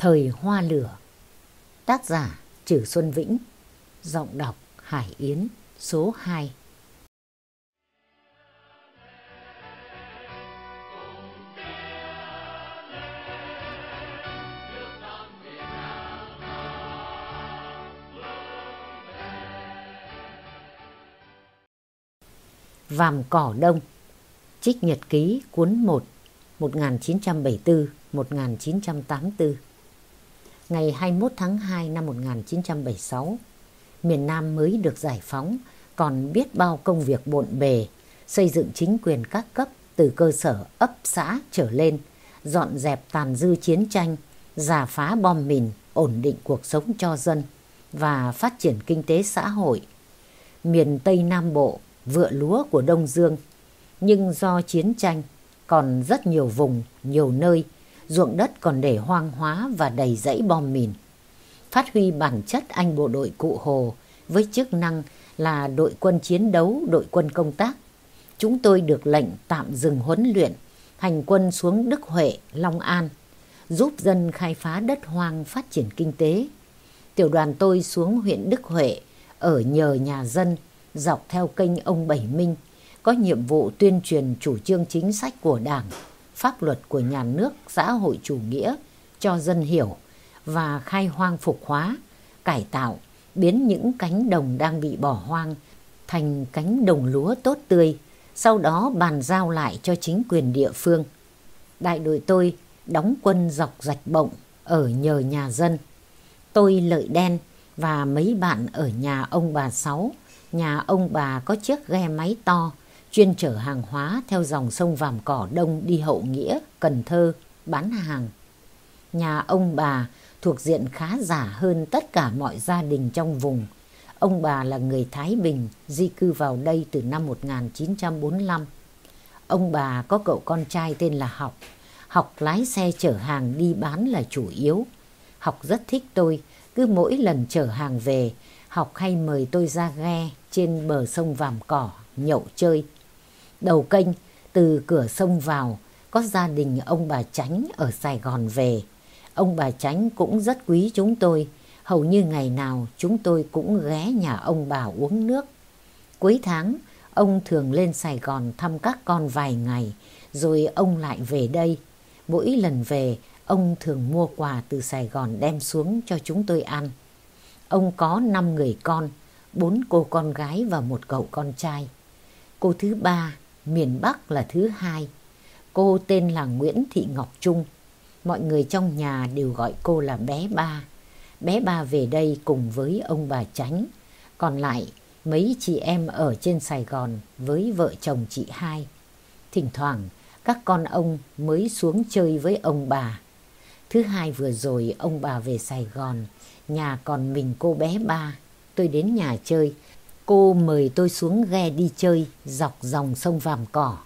Thời Hoa Lửa. Tác giả Trử Xuân Vĩnh. Giọng đọc Hải Yến, Số 2 Vàm Cỏ Đông. Trích Nhật Ký cuốn 1 1974-1984 Ngày 21 tháng 2 năm 1976 Miền Nam mới được giải phóng Còn biết bao công việc bộn bề Xây dựng chính quyền các cấp Từ cơ sở ấp xã trở lên Dọn dẹp tàn dư chiến tranh Giả phá bom mìn Ổn định cuộc sống cho dân Và phát triển kinh tế xã hội Miền Tây Nam Bộ vựa lúa của Đông Dương. Nhưng do chiến tranh, còn rất nhiều vùng, nhiều nơi, ruộng đất còn để hoang hóa và đầy dãy bom mìn. Phát huy bản chất anh bộ đội cụ Hồ với chức năng là đội quân chiến đấu, đội quân công tác. Chúng tôi được lệnh tạm dừng huấn luyện, hành quân xuống Đức Huệ, Long An, giúp dân khai phá đất hoang phát triển kinh tế. Tiểu đoàn tôi xuống huyện Đức Huệ, ở nhờ nhà dân, dọc theo kênh ông Bảy Minh, có nhiệm vụ tuyên truyền chủ trương chính sách của Đảng, pháp luật của nhà nước xã hội chủ nghĩa cho dân hiểu và khai hoang phục hóa, cải tạo, biến những cánh đồng đang bị bỏ hoang thành cánh đồng lúa tốt tươi, sau đó bàn giao lại cho chính quyền địa phương. Đại đội tôi đóng quân dọc rạch bộng ở nhờ nhà dân. Tôi lợi đen và mấy bạn ở nhà ông bà Sáu nhà ông bà có chiếc ghe máy to chuyên chở hàng hóa theo dòng sông Vàm Cỏ Đông đi Hậu Nghĩa, Cần Thơ, bán hàng. Nhà ông bà thuộc diện khá giả hơn tất cả mọi gia đình trong vùng. Ông bà là người Thái Bình, di cư vào đây từ năm 1945. Ông bà có cậu con trai tên là Học. Học lái xe chở hàng đi bán là chủ yếu. Học rất thích tôi, cứ mỗi lần chở hàng về, Học hay mời tôi ra ghe trên bờ sông Vàm Cỏ nhậu chơi. Đầu kênh từ cửa sông vào có gia đình ông bà Tránh ở Sài Gòn về. Ông bà Tránh cũng rất quý chúng tôi. Hầu như ngày nào chúng tôi cũng ghé nhà ông bà uống nước. Cuối tháng, ông thường lên Sài Gòn thăm các con vài ngày, rồi ông lại về đây. Mỗi lần về, ông thường mua quà từ Sài Gòn đem xuống cho chúng tôi ăn. Ông có 5 người con, bốn cô con gái và một cậu con trai. Cô thứ ba, miền Bắc là thứ hai. Cô tên là Nguyễn Thị Ngọc Trung. Mọi người trong nhà đều gọi cô là bé ba. Bé ba về đây cùng với ông bà Tránh. Còn lại mấy chị em ở trên Sài Gòn với vợ chồng chị hai. Thỉnh thoảng các con ông mới xuống chơi với ông bà. Thứ hai vừa rồi ông bà về Sài Gòn, nhà còn mình cô bé ba tôi đến nhà chơi. Cô mời tôi xuống ghe đi chơi dọc dòng sông Vàm Cỏ.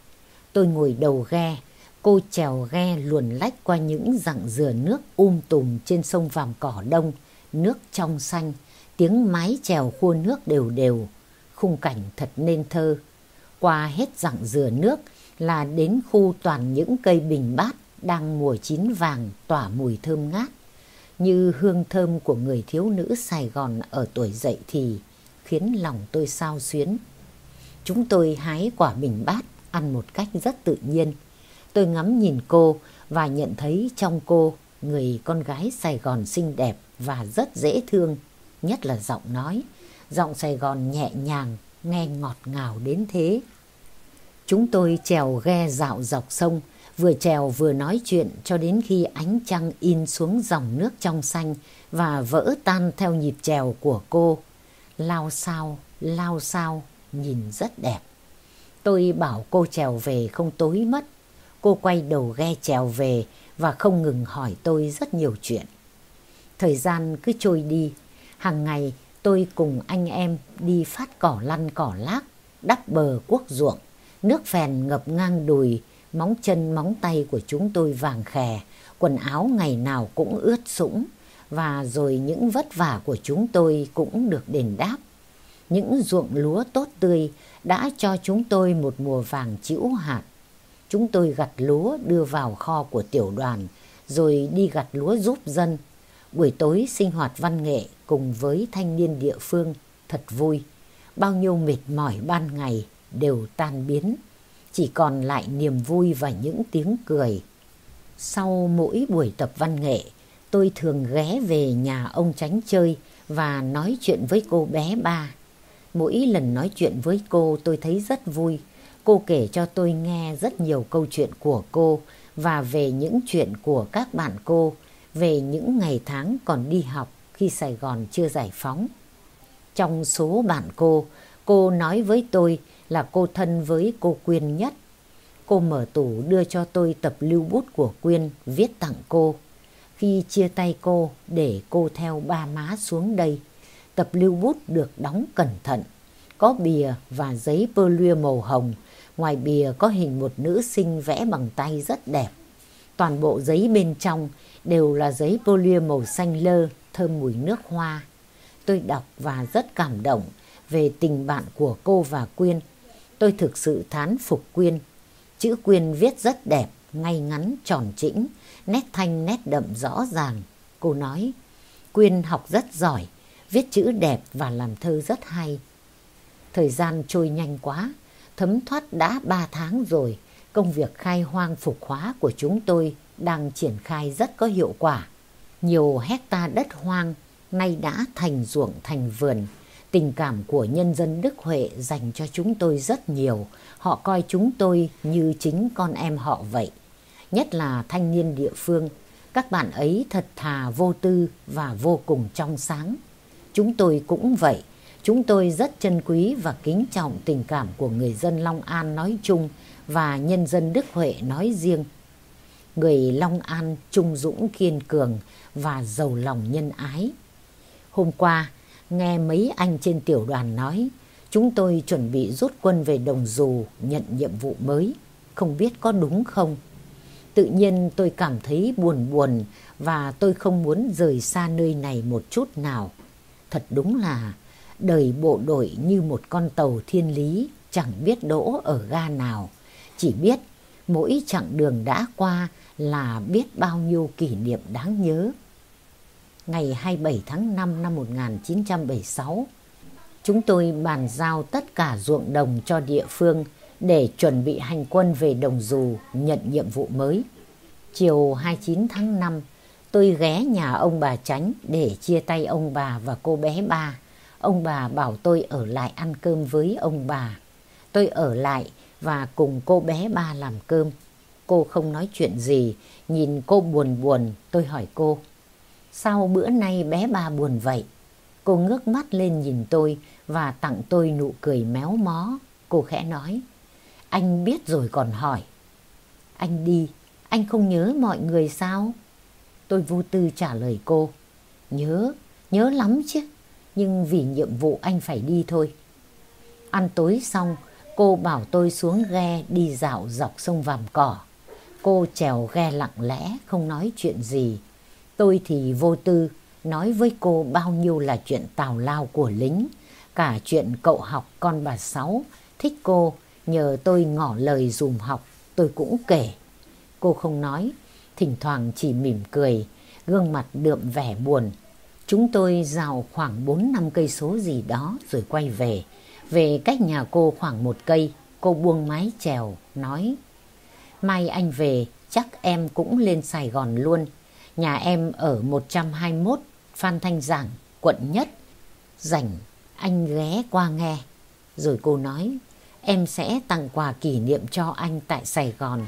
Tôi ngồi đầu ghe, cô trèo ghe luồn lách qua những rặng dừa nước um tùm trên sông Vàm Cỏ Đông, nước trong xanh, tiếng mái chèo khua nước đều đều, khung cảnh thật nên thơ. Qua hết rặng dừa nước là đến khu toàn những cây bình bát đang mùa chín vàng tỏa mùi thơm ngát như hương thơm của người thiếu nữ Sài Gòn ở tuổi dậy thì khiến lòng tôi sao xuyến. Chúng tôi hái quả bình bát ăn một cách rất tự nhiên. Tôi ngắm nhìn cô và nhận thấy trong cô người con gái Sài Gòn xinh đẹp và rất dễ thương, nhất là giọng nói. Giọng Sài Gòn nhẹ nhàng, nghe ngọt ngào đến thế. Chúng tôi trèo ghe dạo dọc sông, vừa trèo vừa nói chuyện cho đến khi ánh trăng in xuống dòng nước trong xanh và vỡ tan theo nhịp trèo của cô. Lao sao, lao sao, nhìn rất đẹp. Tôi bảo cô trèo về không tối mất. Cô quay đầu ghe trèo về và không ngừng hỏi tôi rất nhiều chuyện. Thời gian cứ trôi đi, hàng ngày tôi cùng anh em đi phát cỏ lăn cỏ lác, đắp bờ quốc ruộng, nước phèn ngập ngang đùi, móng chân móng tay của chúng tôi vàng khè, quần áo ngày nào cũng ướt sũng và rồi những vất vả của chúng tôi cũng được đền đáp. Những ruộng lúa tốt tươi đã cho chúng tôi một mùa vàng chĩu hạt. Chúng tôi gặt lúa đưa vào kho của tiểu đoàn, rồi đi gặt lúa giúp dân. Buổi tối sinh hoạt văn nghệ cùng với thanh niên địa phương thật vui. Bao nhiêu mệt mỏi ban ngày đều tan biến. Chỉ còn lại niềm vui và những tiếng cười. Sau mỗi buổi tập văn nghệ, tôi thường ghé về nhà ông Tránh chơi và nói chuyện với cô bé ba. Mỗi lần nói chuyện với cô tôi thấy rất vui. Cô kể cho tôi nghe rất nhiều câu chuyện của cô và về những chuyện của các bạn cô, về những ngày tháng còn đi học khi Sài Gòn chưa giải phóng. Trong số bạn cô, cô nói với tôi là cô thân với cô Quyên nhất. Cô mở tủ đưa cho tôi tập lưu bút của Quyên viết tặng cô. Khi chia tay cô để cô theo ba má xuống đây, tập lưu bút được đóng cẩn thận. Có bìa và giấy bơ lưa màu hồng, ngoài bìa có hình một nữ sinh vẽ bằng tay rất đẹp. Toàn bộ giấy bên trong đều là giấy polymer màu xanh lơ, thơm mùi nước hoa. Tôi đọc và rất cảm động về tình bạn của cô và Quyên. Tôi thực sự thán phục Quyên. Chữ Quyên viết rất đẹp, ngay ngắn, tròn chỉnh, nét thanh nét đậm rõ ràng. Cô nói, Quyên học rất giỏi, viết chữ đẹp và làm thơ rất hay. Thời gian trôi nhanh quá, thấm thoát đã ba tháng rồi. Công việc khai hoang phục hóa của chúng tôi đang triển khai rất có hiệu quả. Nhiều hecta đất hoang nay đã thành ruộng thành vườn. Tình cảm của nhân dân Đức Huệ dành cho chúng tôi rất nhiều. Họ coi chúng tôi như chính con em họ vậy. Nhất là thanh niên địa phương. Các bạn ấy thật thà vô tư và vô cùng trong sáng. Chúng tôi cũng vậy. Chúng tôi rất trân quý và kính trọng tình cảm của người dân Long An nói chung và nhân dân Đức Huệ nói riêng. Người Long An trung dũng kiên cường và giàu lòng nhân ái. Hôm qua, nghe mấy anh trên tiểu đoàn nói, chúng tôi chuẩn bị rút quân về Đồng Dù nhận nhiệm vụ mới. Không biết có đúng không? Tự nhiên tôi cảm thấy buồn buồn và tôi không muốn rời xa nơi này một chút nào. Thật đúng là đời bộ đội như một con tàu thiên lý chẳng biết đỗ ở ga nào. Chỉ biết mỗi chặng đường đã qua là biết bao nhiêu kỷ niệm đáng nhớ. Ngày 27 tháng 5 năm 1976, chúng tôi bàn giao tất cả ruộng đồng cho địa phương để chuẩn bị hành quân về Đồng Dù nhận nhiệm vụ mới. Chiều 29 tháng 5, tôi ghé nhà ông bà Tránh để chia tay ông bà và cô bé ba. Ông bà bảo tôi ở lại ăn cơm với ông bà. Tôi ở lại và cùng cô bé ba làm cơm. Cô không nói chuyện gì, nhìn cô buồn buồn, tôi hỏi cô. Sao bữa nay bé ba buồn vậy? Cô ngước mắt lên nhìn tôi và tặng tôi nụ cười méo mó. Cô khẽ nói, anh biết rồi còn hỏi. Anh đi, anh không nhớ mọi người sao? Tôi vô tư trả lời cô, nhớ, nhớ lắm chứ, nhưng vì nhiệm vụ anh phải đi thôi. Ăn tối xong, cô bảo tôi xuống ghe đi dạo dọc sông Vàm Cỏ. Cô trèo ghe lặng lẽ, không nói chuyện gì. Tôi thì vô tư, nói với cô bao nhiêu là chuyện tào lao của lính. Cả chuyện cậu học con bà Sáu, thích cô, nhờ tôi ngỏ lời dùm học, tôi cũng kể. Cô không nói, thỉnh thoảng chỉ mỉm cười, gương mặt đượm vẻ buồn. Chúng tôi rào khoảng 4 năm cây số gì đó rồi quay về. Về cách nhà cô khoảng một cây, cô buông mái chèo, nói Mai anh về, chắc em cũng lên Sài Gòn luôn. Nhà em ở 121 Phan Thanh Giảng, quận Nhất. Rảnh, anh ghé qua nghe. Rồi cô nói, em sẽ tặng quà kỷ niệm cho anh tại Sài Gòn.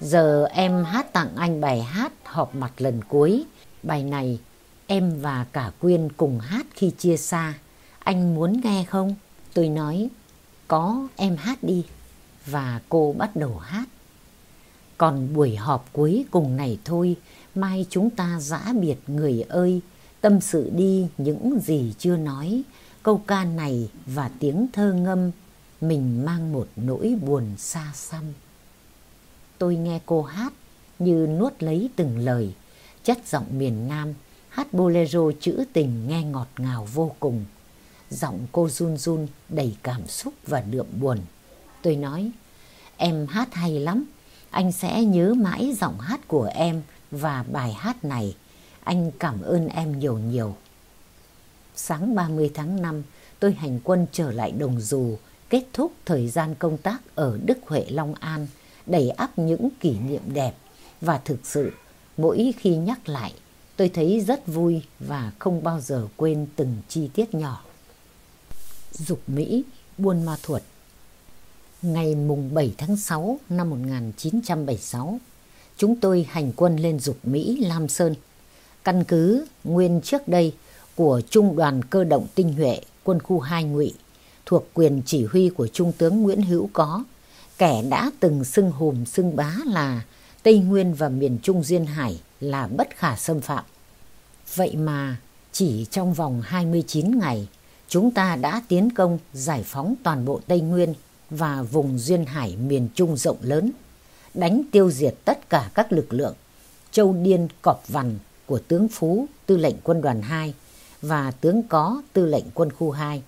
Giờ em hát tặng anh bài hát họp mặt lần cuối. Bài này em và cả Quyên cùng hát khi chia xa. Anh muốn nghe không? Tôi nói, có em hát đi. Và cô bắt đầu hát. Còn buổi họp cuối cùng này thôi, mai chúng ta giã biệt người ơi, tâm sự đi những gì chưa nói, câu ca này và tiếng thơ ngâm, mình mang một nỗi buồn xa xăm. Tôi nghe cô hát như nuốt lấy từng lời, chất giọng miền Nam, hát bolero trữ tình nghe ngọt ngào vô cùng. Giọng cô run run đầy cảm xúc và đượm buồn. Tôi nói, em hát hay lắm, anh sẽ nhớ mãi giọng hát của em và bài hát này. Anh cảm ơn em nhiều nhiều. Sáng 30 tháng 5, tôi hành quân trở lại Đồng Dù, kết thúc thời gian công tác ở Đức Huệ Long An, đầy ắp những kỷ niệm đẹp. Và thực sự, mỗi khi nhắc lại, tôi thấy rất vui và không bao giờ quên từng chi tiết nhỏ. Dục Mỹ, Buôn Ma Thuột Ngày mùng 7 tháng 6 năm 1976, chúng tôi hành quân lên Dục Mỹ, Lam Sơn. Căn cứ nguyên trước đây của Trung đoàn Cơ động Tinh nhuệ quân khu 2 Ngụy thuộc quyền chỉ huy của Trung tướng Nguyễn Hữu Có, kẻ đã từng xưng hùm xưng bá là Tây Nguyên và miền Trung Duyên Hải là bất khả xâm phạm. Vậy mà chỉ trong vòng 29 ngày, chúng ta đã tiến công giải phóng toàn bộ Tây Nguyên và vùng Duyên Hải miền Trung rộng lớn, đánh tiêu diệt tất cả các lực lượng Châu Điên Cọp Vằn của tướng Phú, tư lệnh quân đoàn 2 và tướng Có, tư lệnh quân khu 2,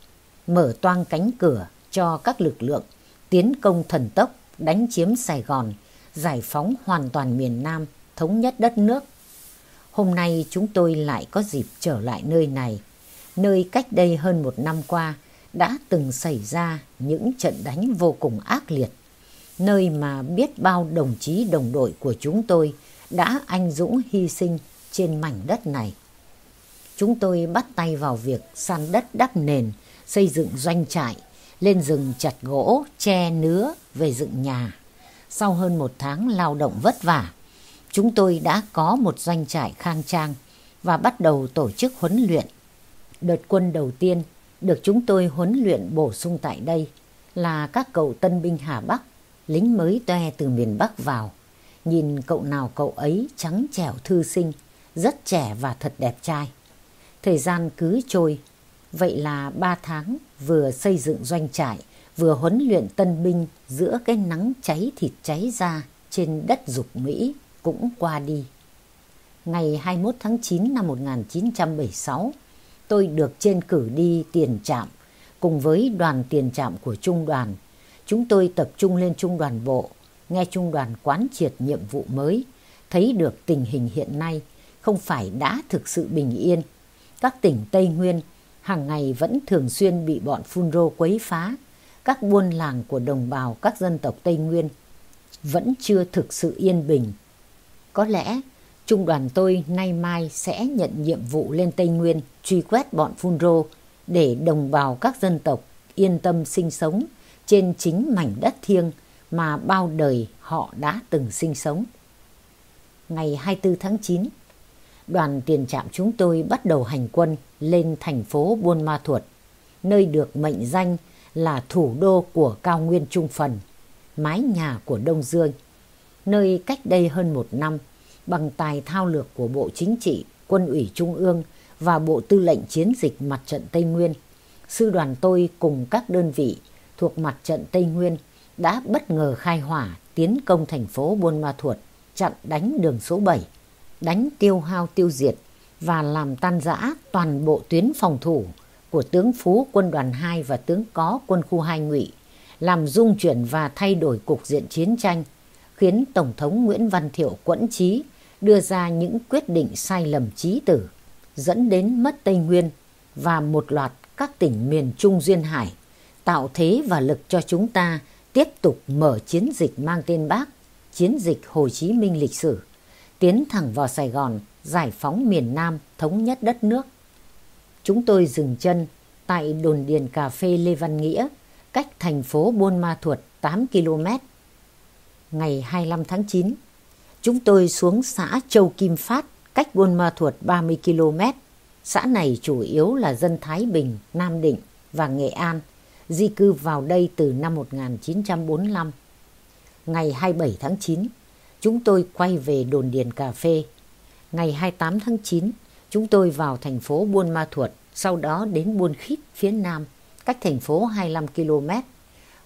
mở toang cánh cửa cho các lực lượng tiến công thần tốc đánh chiếm Sài Gòn, giải phóng hoàn toàn miền Nam, thống nhất đất nước. Hôm nay chúng tôi lại có dịp trở lại nơi này, nơi cách đây hơn một năm qua đã từng xảy ra những trận đánh vô cùng ác liệt, nơi mà biết bao đồng chí đồng đội của chúng tôi đã anh dũng hy sinh trên mảnh đất này. Chúng tôi bắt tay vào việc san đất đắp nền, xây dựng doanh trại, lên rừng chặt gỗ, tre nứa về dựng nhà. Sau hơn một tháng lao động vất vả, chúng tôi đã có một doanh trại khang trang và bắt đầu tổ chức huấn luyện. Đợt quân đầu tiên được chúng tôi huấn luyện bổ sung tại đây là các cậu tân binh Hà Bắc, lính mới toe từ miền Bắc vào. Nhìn cậu nào cậu ấy trắng trẻo thư sinh, rất trẻ và thật đẹp trai. Thời gian cứ trôi, vậy là ba tháng vừa xây dựng doanh trại, vừa huấn luyện tân binh giữa cái nắng cháy thịt cháy ra trên đất dục Mỹ cũng qua đi. Ngày 21 tháng 9 năm 1976, tôi được trên cử đi tiền trạm cùng với đoàn tiền trạm của trung đoàn. Chúng tôi tập trung lên trung đoàn bộ, nghe trung đoàn quán triệt nhiệm vụ mới, thấy được tình hình hiện nay không phải đã thực sự bình yên. Các tỉnh Tây Nguyên hàng ngày vẫn thường xuyên bị bọn phun rô quấy phá. Các buôn làng của đồng bào các dân tộc Tây Nguyên vẫn chưa thực sự yên bình. Có lẽ trung đoàn tôi nay mai sẽ nhận nhiệm vụ lên Tây Nguyên truy quét bọn phun rô để đồng bào các dân tộc yên tâm sinh sống trên chính mảnh đất thiêng mà bao đời họ đã từng sinh sống. Ngày 24 tháng 9, đoàn tiền trạm chúng tôi bắt đầu hành quân lên thành phố Buôn Ma Thuột, nơi được mệnh danh là thủ đô của cao nguyên Trung Phần, mái nhà của Đông Dương, nơi cách đây hơn một năm bằng tài thao lược của Bộ Chính trị, Quân ủy Trung ương và Bộ Tư lệnh Chiến dịch Mặt trận Tây Nguyên. Sư đoàn tôi cùng các đơn vị thuộc Mặt trận Tây Nguyên đã bất ngờ khai hỏa tiến công thành phố Buôn Ma Thuột, chặn đánh đường số 7, đánh tiêu hao tiêu diệt và làm tan rã toàn bộ tuyến phòng thủ của tướng Phú quân đoàn 2 và tướng Có quân khu 2 ngụy, làm dung chuyển và thay đổi cục diện chiến tranh, khiến Tổng thống Nguyễn Văn Thiệu quẫn trí đưa ra những quyết định sai lầm trí tử, dẫn đến mất Tây Nguyên và một loạt các tỉnh miền Trung Duyên Hải, tạo thế và lực cho chúng ta tiếp tục mở chiến dịch mang tên Bác, chiến dịch Hồ Chí Minh lịch sử, tiến thẳng vào Sài Gòn, giải phóng miền Nam, thống nhất đất nước. Chúng tôi dừng chân tại đồn điền cà phê Lê Văn Nghĩa, cách thành phố Buôn Ma Thuột 8 km. Ngày 25 tháng 9, chúng tôi xuống xã Châu Kim Phát, cách Buôn Ma Thuột 30 km. Xã này chủ yếu là dân Thái Bình, Nam Định và Nghệ An, di cư vào đây từ năm 1945. Ngày 27 tháng 9, chúng tôi quay về đồn điền cà phê. Ngày 28 tháng 9, chúng tôi vào thành phố Buôn Ma Thuột, sau đó đến Buôn Khít phía Nam, cách thành phố 25 km.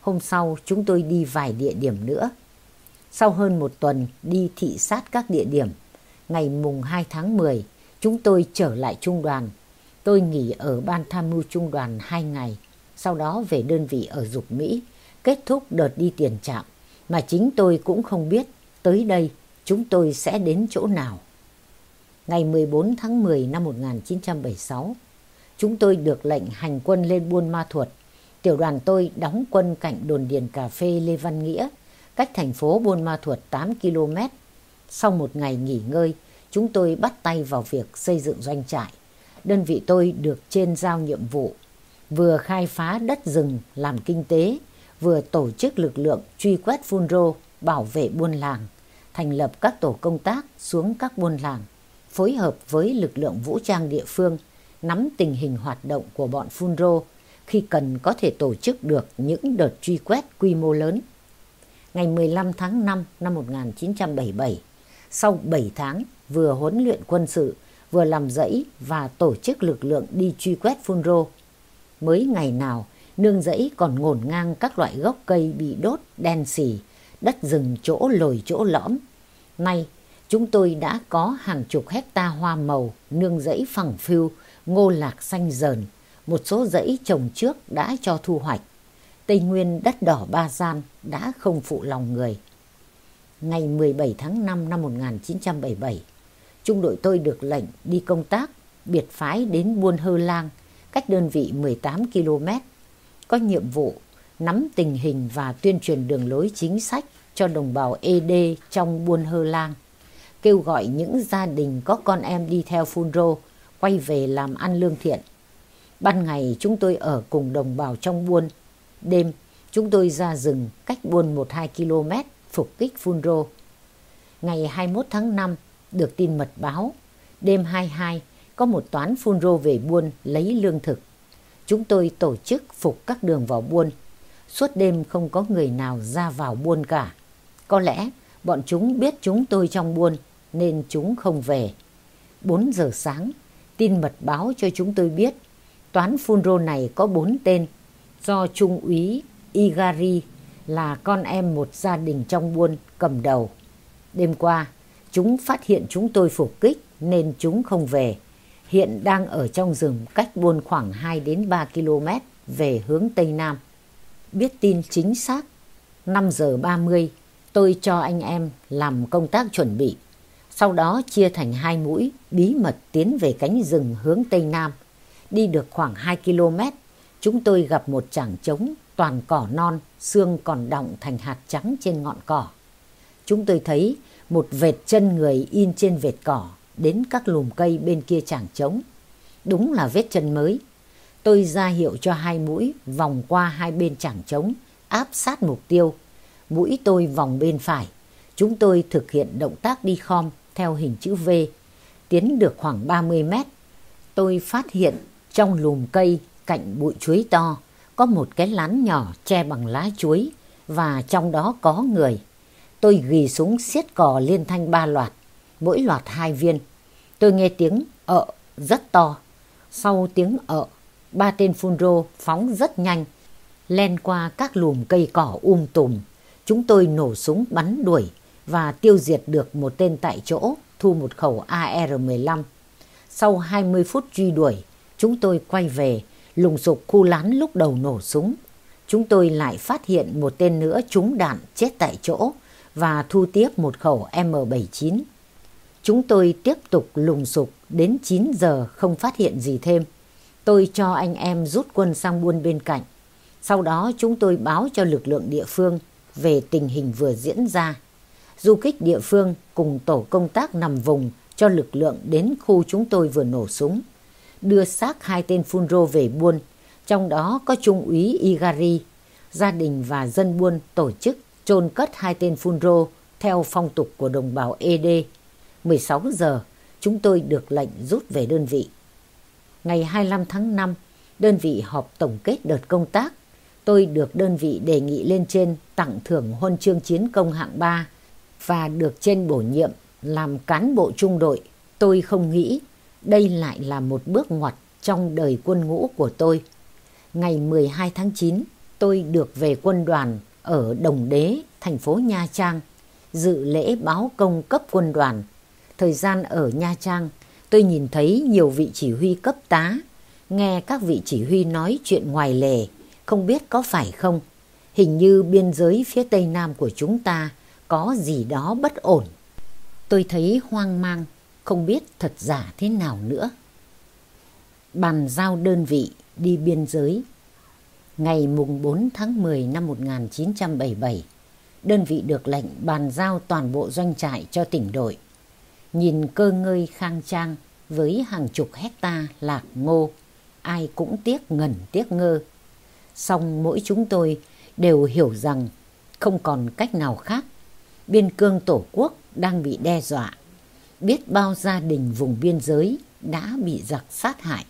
Hôm sau, chúng tôi đi vài địa điểm nữa. Sau hơn một tuần đi thị sát các địa điểm, ngày mùng 2 tháng 10, chúng tôi trở lại trung đoàn. Tôi nghỉ ở ban tham mưu trung đoàn 2 ngày, sau đó về đơn vị ở Dục Mỹ, kết thúc đợt đi tiền trạm, mà chính tôi cũng không biết tới đây chúng tôi sẽ đến chỗ nào. Ngày 14 tháng 10 năm 1976, chúng tôi được lệnh hành quân lên Buôn Ma Thuột. Tiểu đoàn tôi đóng quân cạnh đồn điền cà phê Lê Văn Nghĩa, cách thành phố Buôn Ma Thuột 8 km. Sau một ngày nghỉ ngơi, chúng tôi bắt tay vào việc xây dựng doanh trại. Đơn vị tôi được trên giao nhiệm vụ vừa khai phá đất rừng làm kinh tế, vừa tổ chức lực lượng truy quét phun rô, bảo vệ buôn làng, thành lập các tổ công tác xuống các buôn làng, phối hợp với lực lượng vũ trang địa phương, nắm tình hình hoạt động của bọn phun rô khi cần có thể tổ chức được những đợt truy quét quy mô lớn. Ngày 15 tháng 5 năm 1977, sau 7 tháng vừa huấn luyện quân sự, vừa làm dãy và tổ chức lực lượng đi truy quét phun rô, mới ngày nào nương dãy còn ngổn ngang các loại gốc cây bị đốt đen xì, đất rừng chỗ lồi chỗ lõm. Nay, chúng tôi đã có hàng chục hecta hoa màu, nương rẫy phẳng phiu, ngô lạc xanh dờn, một số rẫy trồng trước đã cho thu hoạch. Tây Nguyên đất đỏ Ba Gian đã không phụ lòng người. Ngày 17 tháng 5 năm 1977, trung đội tôi được lệnh đi công tác biệt phái đến Buôn Hơ Lang, cách đơn vị 18 km, có nhiệm vụ nắm tình hình và tuyên truyền đường lối chính sách cho đồng bào ED trong Buôn Hơ Lang, kêu gọi những gia đình có con em đi theo phun rô quay về làm ăn lương thiện. Ban ngày chúng tôi ở cùng đồng bào trong buôn, đêm chúng tôi ra rừng cách buôn 1-2 km phục kích phun rô. Ngày 21 tháng 5 được tin mật báo, đêm 22 có một toán phun rô về buôn lấy lương thực. Chúng tôi tổ chức phục các đường vào buôn. Suốt đêm không có người nào ra vào buôn cả. Có lẽ bọn chúng biết chúng tôi trong buôn nên chúng không về. 4 giờ sáng, tin mật báo cho chúng tôi biết toán phun rô này có 4 tên do Trung úy Igari là con em một gia đình trong buôn cầm đầu. Đêm qua, chúng phát hiện chúng tôi phục kích nên chúng không về hiện đang ở trong rừng cách buôn khoảng 2 đến 3 km về hướng Tây Nam. Biết tin chính xác, 5 giờ 30 tôi cho anh em làm công tác chuẩn bị. Sau đó chia thành hai mũi bí mật tiến về cánh rừng hướng Tây Nam. Đi được khoảng hai km, chúng tôi gặp một chảng trống toàn cỏ non, xương còn đọng thành hạt trắng trên ngọn cỏ. Chúng tôi thấy một vệt chân người in trên vệt cỏ đến các lùm cây bên kia chảng trống. Đúng là vết chân mới. Tôi ra hiệu cho hai mũi vòng qua hai bên chảng trống, áp sát mục tiêu. Mũi tôi vòng bên phải. Chúng tôi thực hiện động tác đi khom theo hình chữ V. Tiến được khoảng 30 mét. Tôi phát hiện trong lùm cây cạnh bụi chuối to có một cái lán nhỏ che bằng lá chuối và trong đó có người. Tôi ghi súng xiết cò liên thanh ba loạt mỗi loạt hai viên. Tôi nghe tiếng ợ rất to. Sau tiếng ợ, ba tên phun rô phóng rất nhanh, len qua các lùm cây cỏ um tùm. Chúng tôi nổ súng bắn đuổi và tiêu diệt được một tên tại chỗ, thu một khẩu AR-15. Sau 20 phút truy đuổi, chúng tôi quay về, lùng sục khu lán lúc đầu nổ súng. Chúng tôi lại phát hiện một tên nữa trúng đạn chết tại chỗ và thu tiếp một khẩu M79. Chúng tôi tiếp tục lùng sục đến 9 giờ không phát hiện gì thêm. Tôi cho anh em rút quân sang buôn bên cạnh. Sau đó chúng tôi báo cho lực lượng địa phương về tình hình vừa diễn ra. Du kích địa phương cùng tổ công tác nằm vùng cho lực lượng đến khu chúng tôi vừa nổ súng. Đưa xác hai tên phun rô về buôn, trong đó có Trung úy Igari. Gia đình và dân buôn tổ chức chôn cất hai tên phun rô theo phong tục của đồng bào ED 16 giờ, chúng tôi được lệnh rút về đơn vị. Ngày 25 tháng 5, đơn vị họp tổng kết đợt công tác. Tôi được đơn vị đề nghị lên trên tặng thưởng huân chương chiến công hạng 3 và được trên bổ nhiệm làm cán bộ trung đội. Tôi không nghĩ đây lại là một bước ngoặt trong đời quân ngũ của tôi. Ngày 12 tháng 9, tôi được về quân đoàn ở Đồng Đế, thành phố Nha Trang, dự lễ báo công cấp quân đoàn thời gian ở Nha Trang, tôi nhìn thấy nhiều vị chỉ huy cấp tá, nghe các vị chỉ huy nói chuyện ngoài lề, không biết có phải không. Hình như biên giới phía tây nam của chúng ta có gì đó bất ổn. Tôi thấy hoang mang, không biết thật giả thế nào nữa. Bàn giao đơn vị đi biên giới. Ngày mùng 4 tháng 10 năm 1977, đơn vị được lệnh bàn giao toàn bộ doanh trại cho tỉnh đội. Nhìn cơ ngơi khang trang với hàng chục hecta lạc ngô, ai cũng tiếc ngẩn tiếc ngơ. Song mỗi chúng tôi đều hiểu rằng không còn cách nào khác. Biên cương tổ quốc đang bị đe dọa. Biết bao gia đình vùng biên giới đã bị giặc sát hại.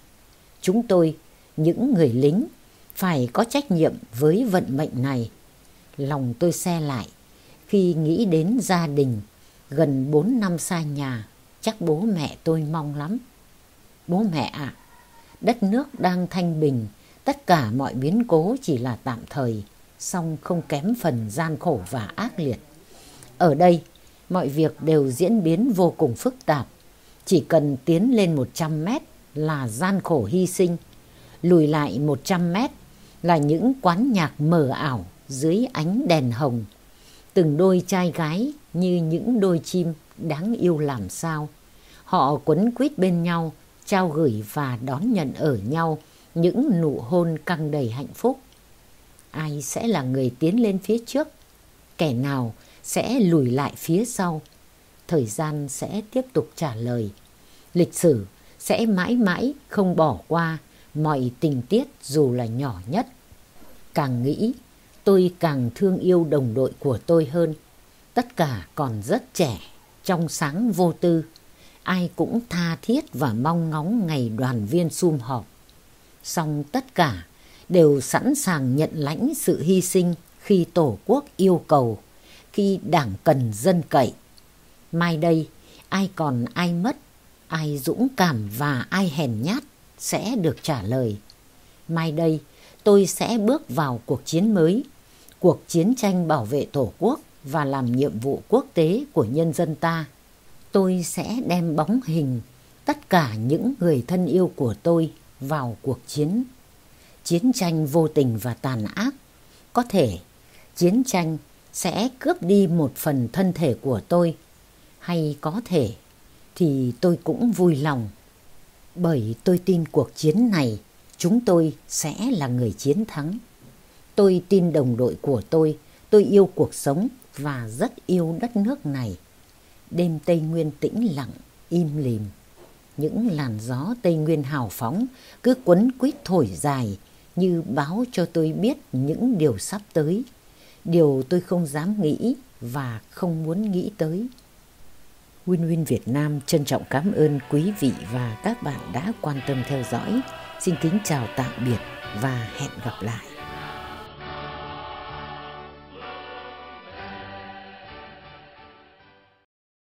Chúng tôi, những người lính, phải có trách nhiệm với vận mệnh này. Lòng tôi xe lại khi nghĩ đến gia đình gần 4 năm xa nhà, chắc bố mẹ tôi mong lắm. Bố mẹ ạ, đất nước đang thanh bình, tất cả mọi biến cố chỉ là tạm thời, song không kém phần gian khổ và ác liệt. Ở đây, mọi việc đều diễn biến vô cùng phức tạp. Chỉ cần tiến lên 100 mét là gian khổ hy sinh, lùi lại 100 mét là những quán nhạc mờ ảo dưới ánh đèn hồng. Từng đôi trai gái như những đôi chim đáng yêu làm sao. Họ quấn quýt bên nhau, trao gửi và đón nhận ở nhau những nụ hôn căng đầy hạnh phúc. Ai sẽ là người tiến lên phía trước? Kẻ nào sẽ lùi lại phía sau? Thời gian sẽ tiếp tục trả lời. Lịch sử sẽ mãi mãi không bỏ qua mọi tình tiết dù là nhỏ nhất. Càng nghĩ, tôi càng thương yêu đồng đội của tôi hơn. Tất cả còn rất trẻ, trong sáng vô tư. Ai cũng tha thiết và mong ngóng ngày đoàn viên sum họp. Xong tất cả đều sẵn sàng nhận lãnh sự hy sinh khi Tổ quốc yêu cầu, khi đảng cần dân cậy. Mai đây, ai còn ai mất, ai dũng cảm và ai hèn nhát sẽ được trả lời. Mai đây, tôi sẽ bước vào cuộc chiến mới, cuộc chiến tranh bảo vệ Tổ quốc và làm nhiệm vụ quốc tế của nhân dân ta. Tôi sẽ đem bóng hình tất cả những người thân yêu của tôi vào cuộc chiến. Chiến tranh vô tình và tàn ác. Có thể chiến tranh sẽ cướp đi một phần thân thể của tôi. Hay có thể thì tôi cũng vui lòng. Bởi tôi tin cuộc chiến này chúng tôi sẽ là người chiến thắng. Tôi tin đồng đội của tôi, tôi yêu cuộc sống và rất yêu đất nước này. Đêm Tây Nguyên tĩnh lặng, im lìm những làn gió Tây Nguyên hào phóng cứ quấn quýt thổi dài như báo cho tôi biết những điều sắp tới, điều tôi không dám nghĩ và không muốn nghĩ tới. Win Win Việt Nam trân trọng cảm ơn quý vị và các bạn đã quan tâm theo dõi. Xin kính chào tạm biệt và hẹn gặp lại.